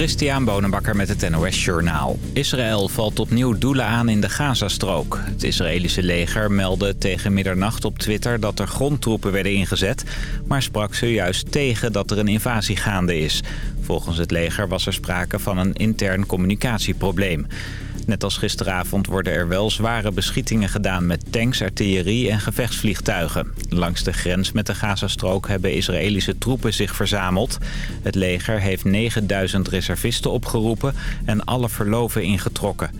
Christian Bonenbakker met het NOS Journaal. Israël valt opnieuw doelen aan in de Gazastrook. Het Israëlische leger meldde tegen middernacht op Twitter dat er grondtroepen werden ingezet... maar sprak zojuist tegen dat er een invasie gaande is. Volgens het leger was er sprake van een intern communicatieprobleem. Net als gisteravond worden er wel zware beschietingen gedaan met tanks, artillerie en gevechtsvliegtuigen. Langs de grens met de Gazastrook hebben Israëlische troepen zich verzameld. Het leger heeft 9000 reservisten opgeroepen en alle verloven ingetrokken.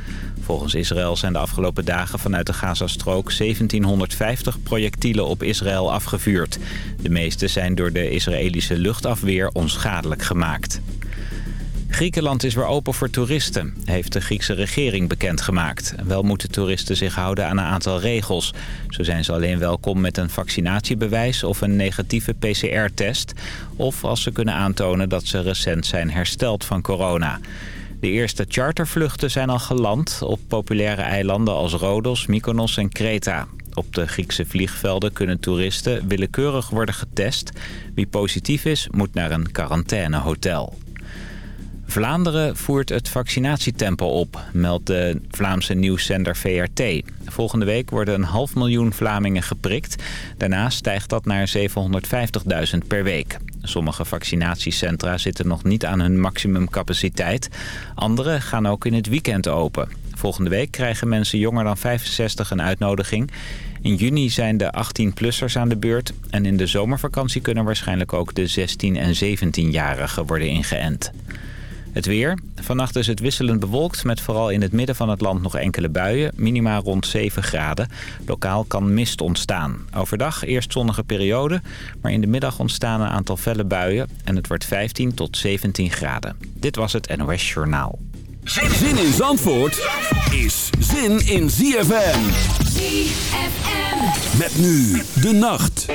Volgens Israël zijn de afgelopen dagen vanuit de Gazastrook 1750 projectielen op Israël afgevuurd. De meeste zijn door de Israëlische luchtafweer onschadelijk gemaakt. Griekenland is weer open voor toeristen, heeft de Griekse regering bekendgemaakt. Wel moeten toeristen zich houden aan een aantal regels. Zo zijn ze alleen welkom met een vaccinatiebewijs of een negatieve PCR-test... of als ze kunnen aantonen dat ze recent zijn hersteld van corona. De eerste chartervluchten zijn al geland op populaire eilanden als Rodos, Mykonos en Kreta. Op de Griekse vliegvelden kunnen toeristen willekeurig worden getest. Wie positief is, moet naar een quarantainehotel. Vlaanderen voert het vaccinatietempo op, meldt de Vlaamse nieuwszender VRT. Volgende week worden een half miljoen Vlamingen geprikt. Daarna stijgt dat naar 750.000 per week. Sommige vaccinatiecentra zitten nog niet aan hun maximumcapaciteit. Andere gaan ook in het weekend open. Volgende week krijgen mensen jonger dan 65 een uitnodiging. In juni zijn de 18-plussers aan de beurt. En in de zomervakantie kunnen waarschijnlijk ook de 16- en 17-jarigen worden ingeënt. Het weer. Vannacht is het wisselend bewolkt met vooral in het midden van het land nog enkele buien. Minima rond 7 graden. Lokaal kan mist ontstaan. Overdag eerst zonnige periode, maar in de middag ontstaan een aantal felle buien. En het wordt 15 tot 17 graden. Dit was het NOS Journaal. Zin in Zandvoort is zin in ZFM. ZFM. Met nu de nacht.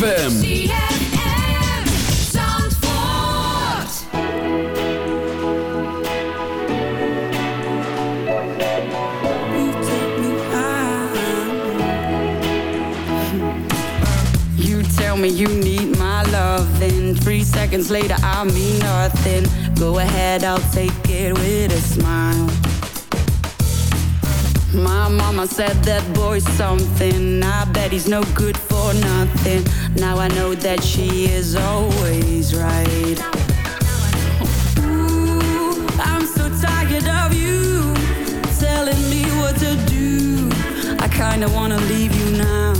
ZFM. me you need my love and three seconds later I mean nothing. Go ahead I'll take it with a smile. My mama said that boy's something. I bet he's no good for for nothing. Now I know that she is always right. Ooh, I'm so tired of you Telling me what to do. I kinda wanna leave you now.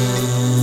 Thank you.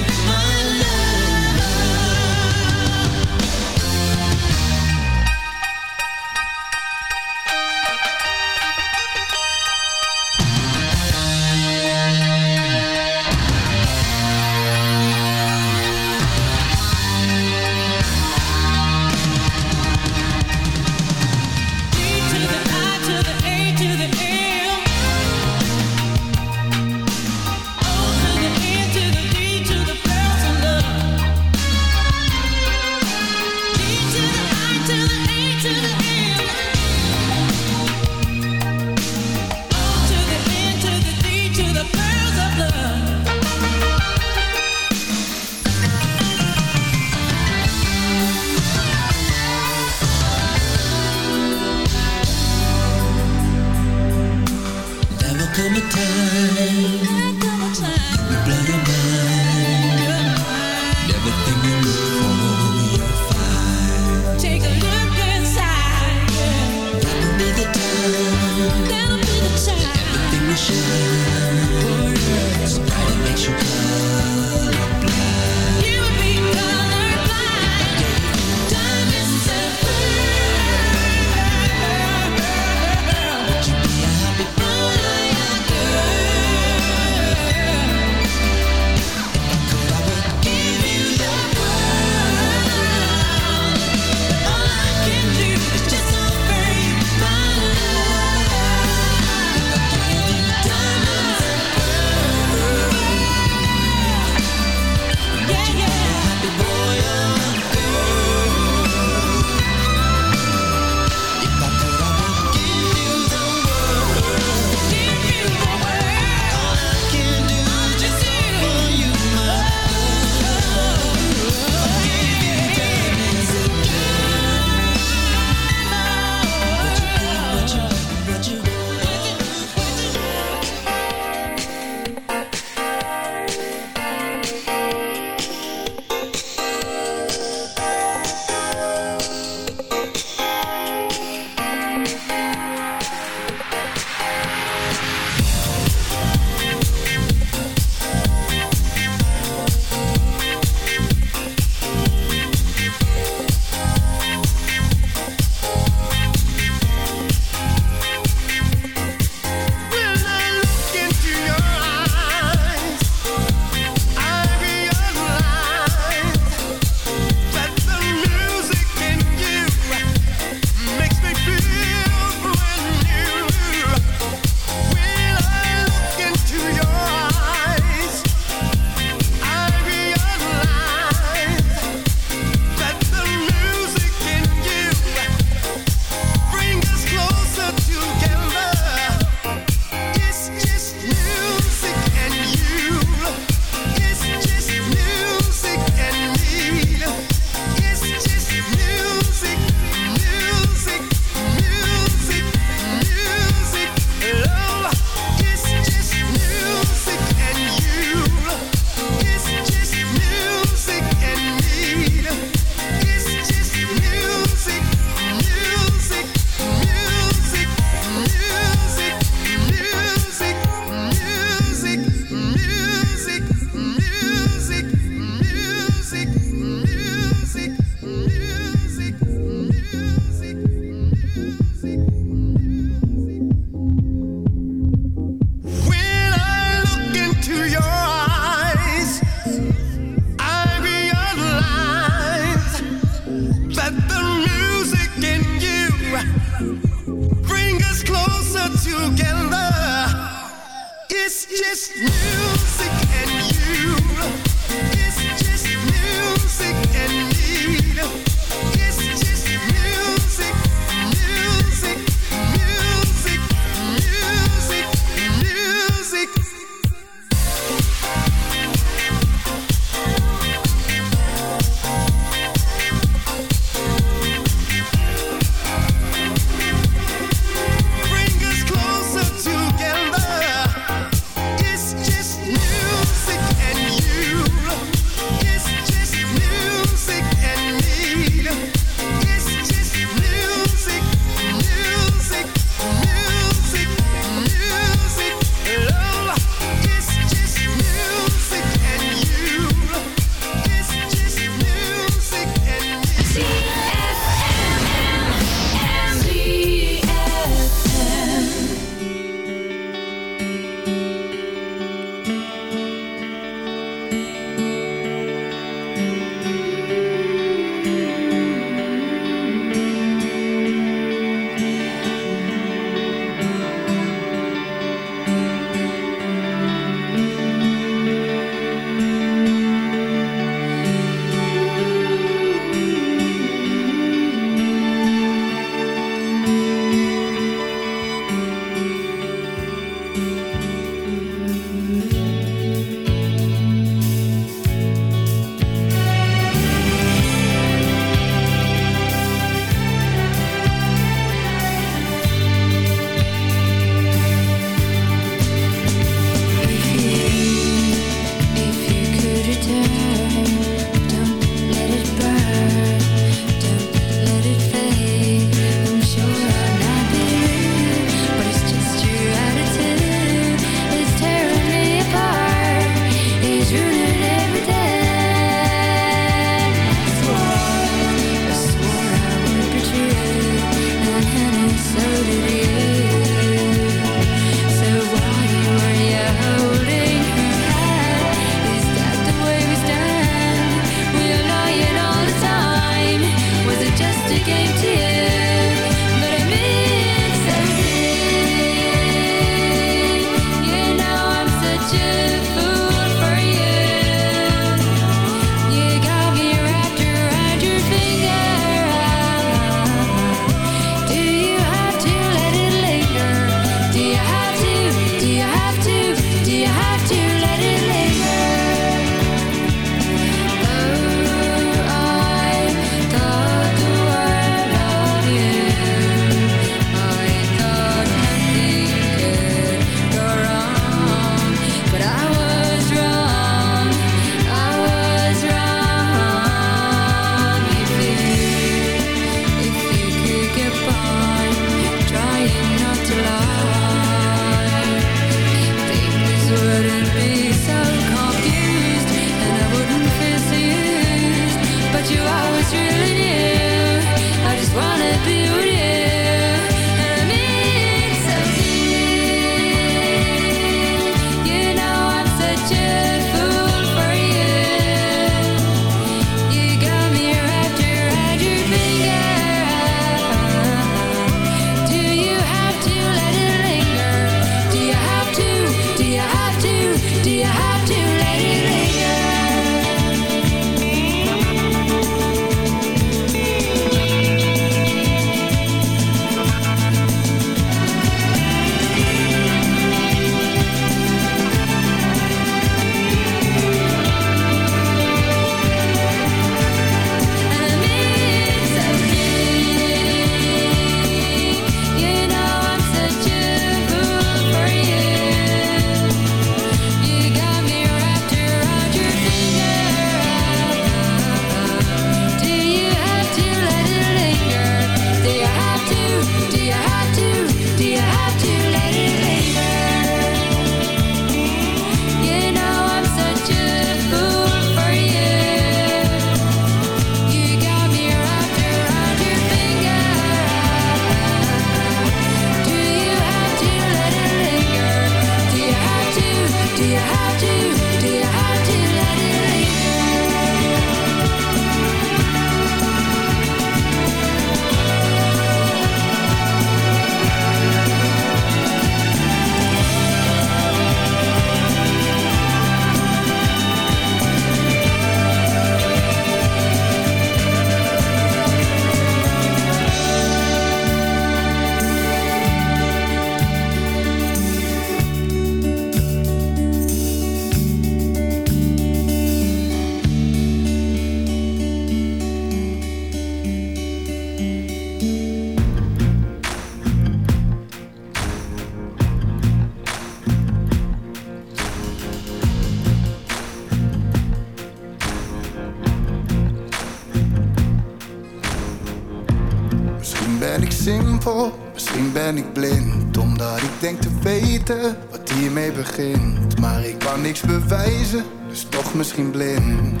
Weten wat hiermee begint. Maar ik kan niks bewijzen, dus toch misschien blind.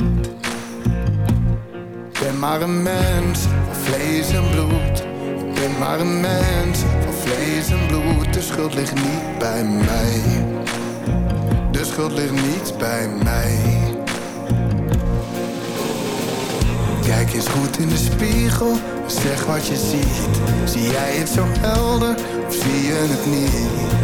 Ik ben maar een mens van vlees en bloed. Ik ben maar een mens van vlees en bloed. De schuld ligt niet bij mij. De schuld ligt niet bij mij. Kijk eens goed in de spiegel zeg wat je ziet. Zie jij het zo helder of zie je het niet?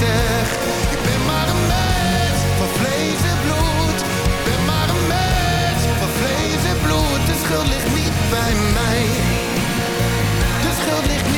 Ik ben maar een mens van vlees en bloed. Ik ben maar een mens van vlees en bloed. De schuld ligt niet bij mij. De schuld ligt niet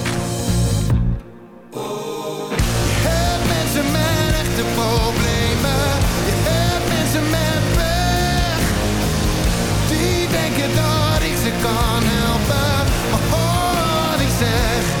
Denken dat ik ze kan helpen. Maar hoor wat ik zeg.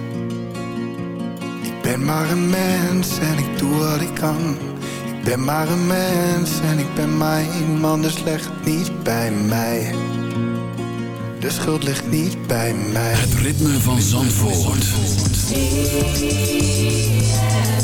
Ik ben maar een mens en ik doe wat ik kan. Ik ben maar een mens en ik ben maar iemand, dus leg het niet bij mij. De schuld ligt niet bij mij. Het ritme van Zandvoort. Ik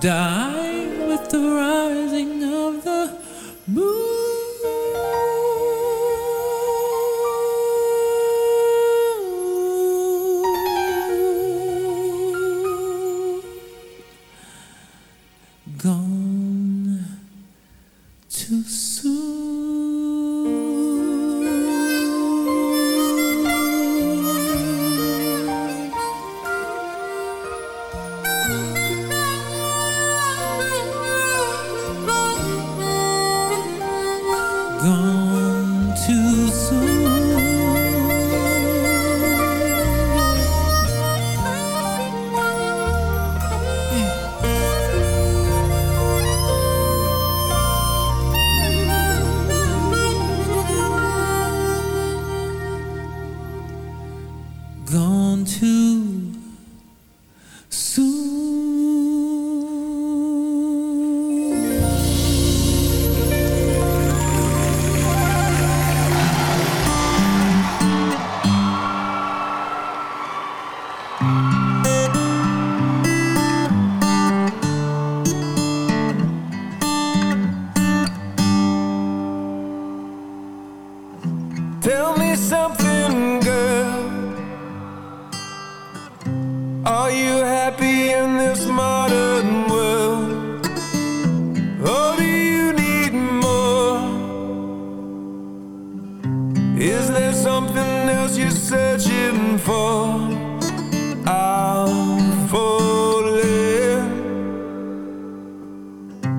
da. Is there something else you're searching for? I'm falling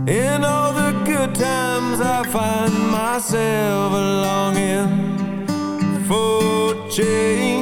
In all the good times I find myself longing for change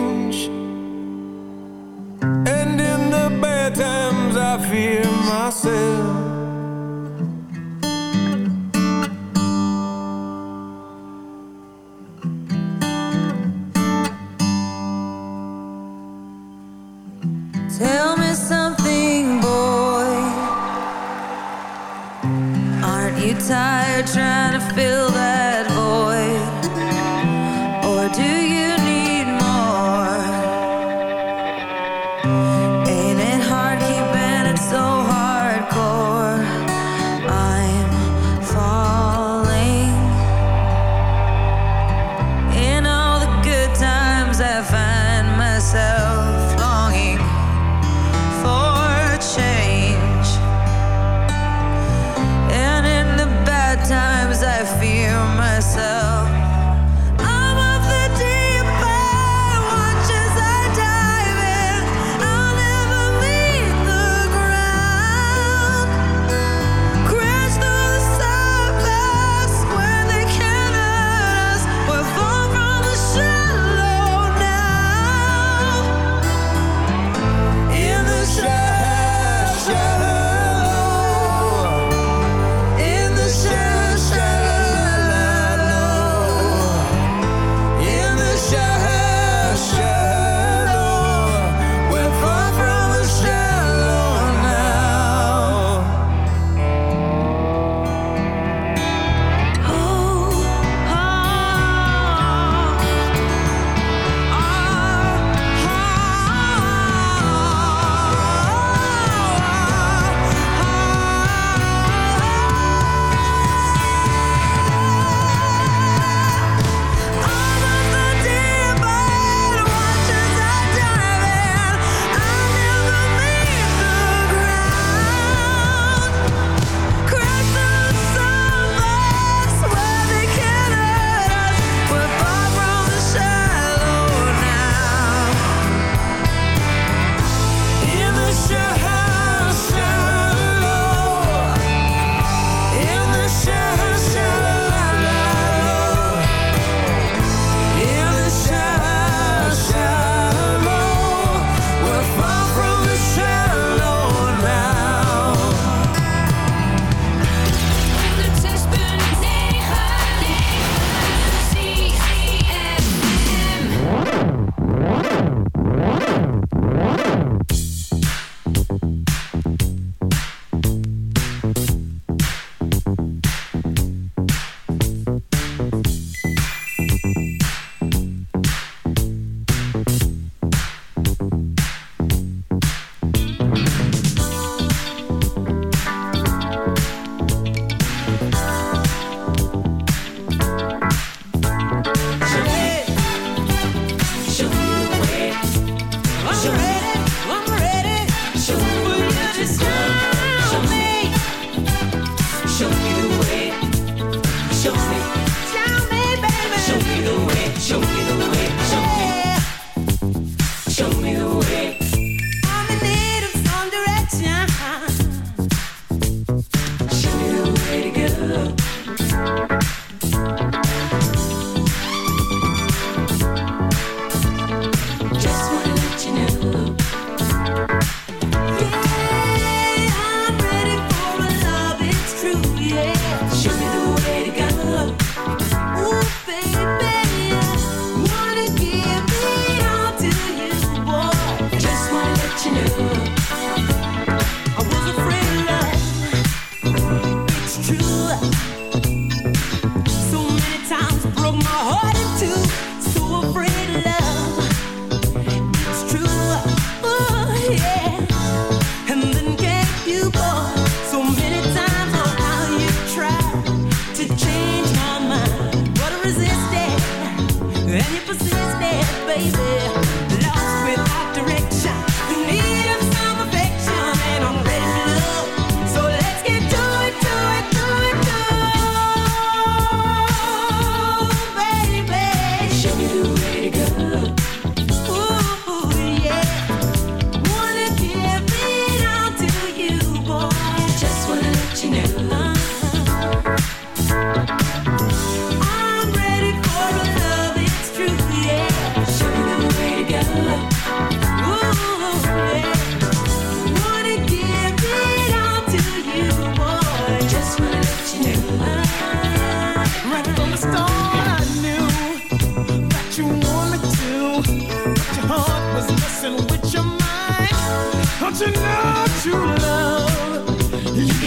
you.